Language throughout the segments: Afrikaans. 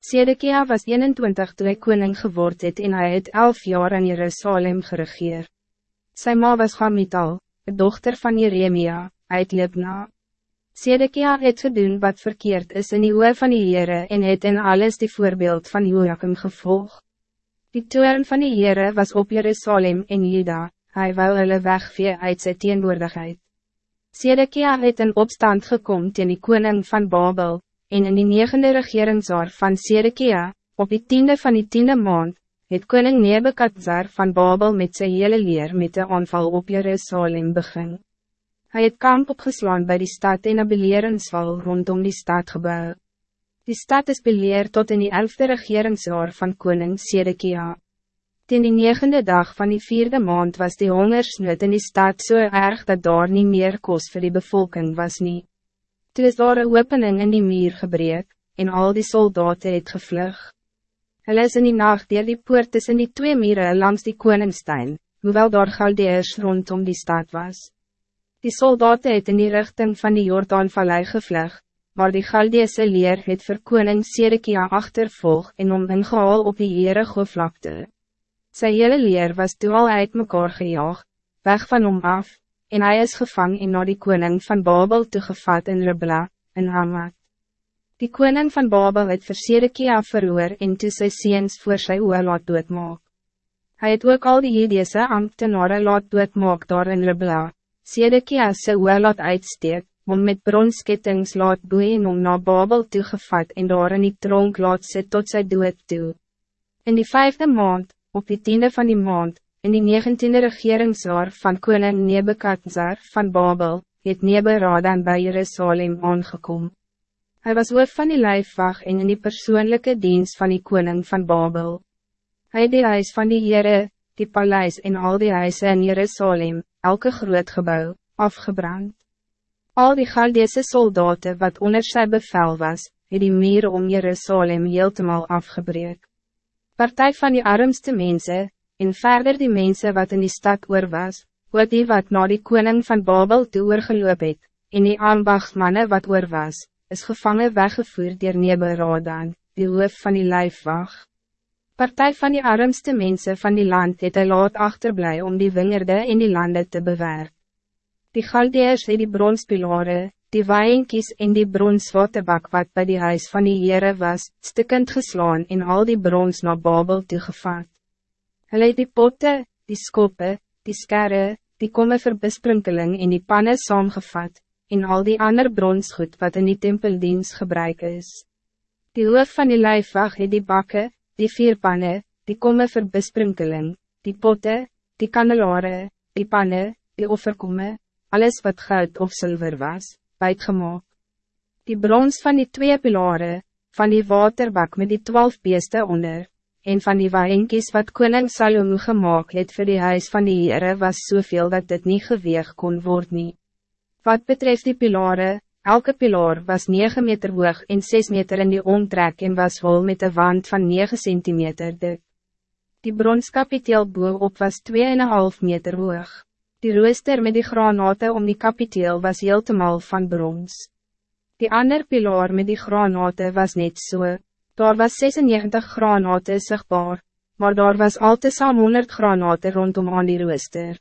Sedekia was 21 toen hij koning geword het en hij het 11 jaar in Jerusalem geregeer. Sy ma was Gamital, de dochter van Jeremia, uit Libna. Sedekia het gedoen wat verkeerd is in die oor van die Heere en het in alles die voorbeeld van Joachim gevolg. Die toern van die Heere was op Jerusalem en Juda, hij wou hulle wegvee uit sy teenwoordigheid. Sedekia het in opstand gekomen teen die koning van Babel, en in die negende regeringsjaar van Sedekia, op die tiende van die tiende maand, het koning Nebekadzar van Babel met zijn hele leer met de aanval op Jerusalem begin. Hij het kamp opgeslaan bij die stad en een beleeringsval rondom die stad gebouw. Die stad is beleerd tot in die elfde regeringsjaar van koning Sedekia. Ten die negende dag van die vierde maand was die hongersnood in die stad zo so erg dat daar niet meer kos voor die bevolking was niet. Toe is daar een opening in die muur gebreek, en al die soldaten het gevlug. Hulle is in die nacht dier die poort tussen die twee mieren langs die koningstuin, hoewel daar Galdeers rondom die stad was. Die soldaten het in die richting van die Jordaanvallei gevlug, maar die Galdeese leer het vir koning Sedekia achtervolg en om ingehaal op die Jerego vlakte. Sy hele leer was toe al uit mekaar gejaag, weg van hom af, en hij is gevangen in naar die koning van Babel toegevat in Ribla, in Hamad. Die koning van Babel het vir Sedekia verhoor en toe sy seens voor sy oor laat doodmaak. Hy het ook al die Hedese ambtenare laat doodmaak daar in Ribla. Sedekia sy oor laat uitsteek, om met bronskettings laat boeien en om na Babel toegevat en daar in die tronk laat sit tot sy dood toe. In die vijfde maand, op die tiende van die maand, In die negentiende regeringsjaar van koning Nebekadzar van Babel, het Neberadan bij Jerusalem aangekom. Hij was hoof van die lijfwacht en in die persoonlijke dienst van die koning van Babel. Hij het die huis van die Heere, die paleis en al die huizen in Jerusalem, elke groot gebouw, afgebrand. Al die Galdese soldaten wat onder sy bevel was, het die meer om Jerusalem heeltemal afgebreek. Partij van die armste mensen, en verder die mensen wat in die stad oor was, wat die wat na die koning van Babel toe oorgeloop het, en die aanbachtsmannen wat oor was, is gevangen weggevoerd door Neberadan, die hoof van die lijfwacht. Partij van die armste mensen van die land het hy laat achterblij om die wingerde in die landen te bewerken. Die Galdeers het die bronspilare, die waaienkies en die bronswaterbak wat bij die huis van die Heere was, stikkend geslaan en al die brons naar Babel toegevat. Hulle het die potte, die skoppe, die skerre, die komme vir besprinkeling en die panne saamgevat, en al die ander bronsgoed wat in die tempeldienst gebruik is. Die hoof van die lijfwag het die bakke, die vier panne, die komme vir besprinkeling, die potte, die kandelare, die panne, die offerkomme, alles wat goud of zilver was, buitgemaak. Die brons van die twee pilare, van die waterbak met die twaalf beeste onder, en van die waaienkies wat koning Salomo gemaakt het voor die huis van die Heere was zoveel dat dit niet geweeg kon worden. Wat betreft die pilare, elke pilaar was 9 meter hoog en 6 meter in die omtrek en was vol met een wand van 9 centimeter dik. Die bronskapiteel boop was 2,5 meter hoog. Die rooster met die granaten om die kapiteel was heeltemal van brons. Die ander pilaar met die granaten was net zo. So. Daar was 96 granaten zichtbaar, maar daar was altijd saam 100 granaten rondom aan die rooster.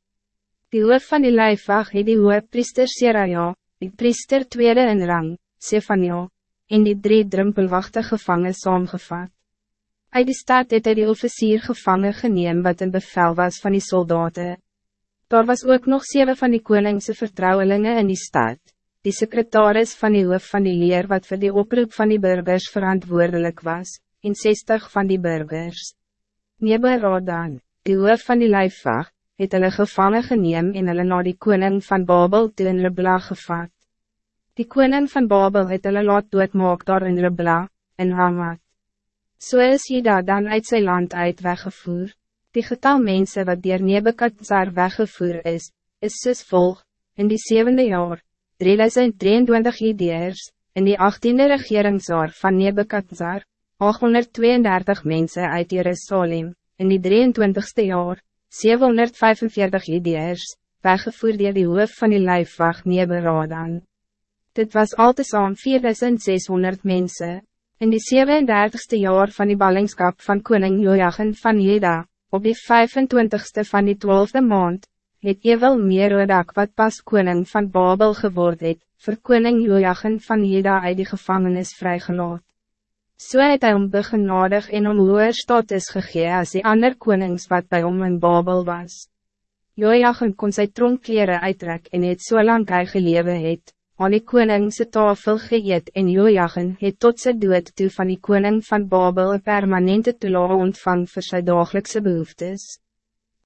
Die hoof van die lijfwacht het die priester Seraja, die priester tweede in rang, Sefania, en die drie drumpelwachte gevangen saamgevat. Uit die stad het hy die officier gevangen geneem wat een bevel was van die soldaten. Daar was ook nog zeven van die koningse vertrouwelingen in die stad die secretaris van die hoof van die leer wat voor die oproep van die burgers verantwoordelijk was, en 60 van die burgers. Neberadan, die hoof van die lijfwacht, het hulle gevangen geneem en hulle na die koning van Babel toe in Ribla gevat. Die koning van Babel het hulle laat doodmaak daar in Ribla, in Hamad. So is Jida dan uit zijn land uit weggevoer. Die getal mensen wat dier Nebekadzar weggevoer is, is soos volg, in die zevende jaar, 3023 ideers, in die 18e regeringsjaar van Nebekadzar, 832 mensen uit Jerusalem, in die 23ste jaar, 745 ideers, weggevoerd door die hoof van die lijfwacht Neberadan. Dit was al te saam 4600 mensen. In die 37ste jaar van die ballingskap van koning Joachim van Jeda, op die 25ste van die 12e maand, het Ewel Merodak wat pas koning van Babel geword het, vir koning Joachim van Jeda uit die gevangenis vrygelaat. So het hy hom begenadig en om hoer status gegee as die ander konings wat bij hom in Babel was. Joachim kon sy tronkkleren uittrek en het so lang hy gelewe het, aan die koningse tafel geëet en Joachim het tot sy dood toe van die koning van Babel een permanente toelaag ontvang voor sy dagelijkse behoeftes.